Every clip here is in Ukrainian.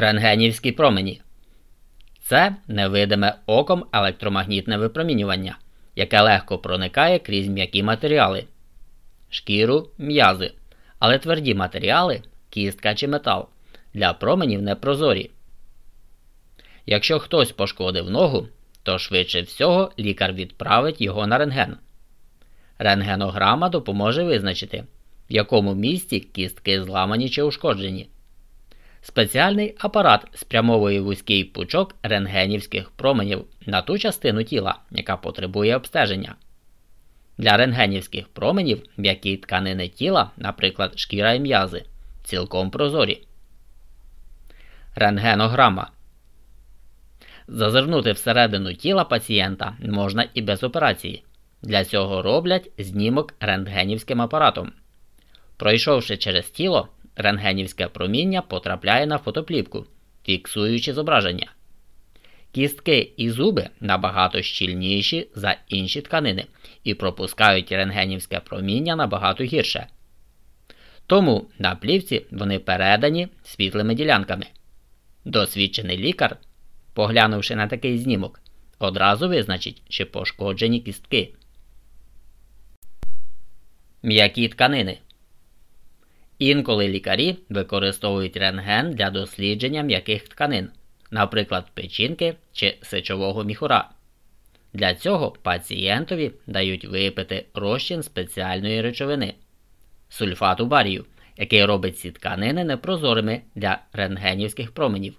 Рентгенівські промені це невидиме оком електромагнітне випромінювання, яке легко проникає крізь м'які матеріали, шкіру, м'язи, але тверді матеріали, кістка чи метал для променів непрозорі. Якщо хтось пошкодив ногу, то швидше всього лікар відправить його на рентген. Рентгенограма допоможе визначити, в якому місці кістки зламані чи ушкоджені. Спеціальний апарат спрямовує вузький пучок рентгенівських променів на ту частину тіла, яка потребує обстеження. Для рентгенівських променів м'які тканини тіла, наприклад, шкіра і м'язи, цілком прозорі. Рентгенограма Зазирнути всередину тіла пацієнта можна і без операції. Для цього роблять знімок рентгенівським апаратом. Пройшовши через тіло, рентгенівське проміння потрапляє на фотоплівку, фіксуючи зображення. Кістки і зуби набагато щільніші за інші тканини і пропускають рентгенівське проміння набагато гірше. Тому на плівці вони передані світлими ділянками. Досвідчений лікар, поглянувши на такий знімок, одразу визначить, чи пошкоджені кістки. М'які тканини. Інколи лікарі використовують рентген для дослідження м'яких тканин, наприклад, печінки чи сечового міхура. Для цього пацієнтові дають випити розчин спеціальної речовини сульфату барію, який робить ці тканини непрозорими для рентгенівських променів.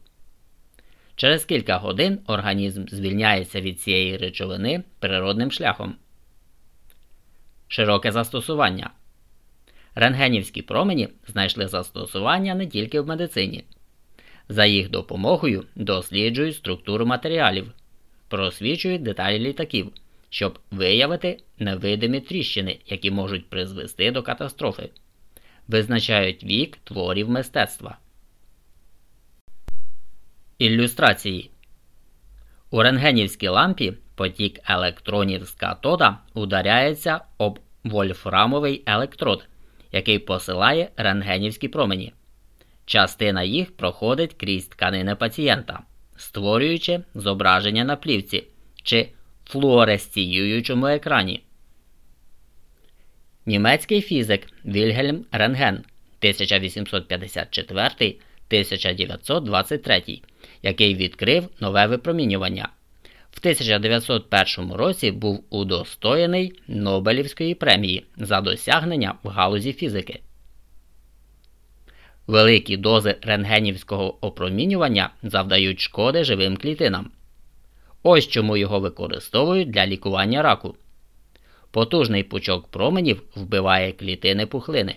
Через кілька годин організм звільняється від цієї речовини природним шляхом. Широке застосування. Рентгенівські промені знайшли застосування не тільки в медицині. За їх допомогою досліджують структуру матеріалів, просвічують деталі літаків, щоб виявити невидимі тріщини, які можуть призвести до катастрофи, визначають вік творів мистецтва. Ілюстрації У рентгенівській лампі потік електронів з катода ударяється об вольфрамовий електрод який посилає рентгенівські промені. Частина їх проходить крізь тканини пацієнта, створюючи зображення на плівці чи флуоресціюючому екрані. Німецький фізик Вільгельм Рентген 1854 1923, який відкрив нове випромінювання. В 1901 році був удостоєний Нобелівської премії за досягнення в галузі фізики. Великі дози рентгенівського опромінювання завдають шкоди живим клітинам. Ось чому його використовують для лікування раку. Потужний пучок променів вбиває клітини пухлини.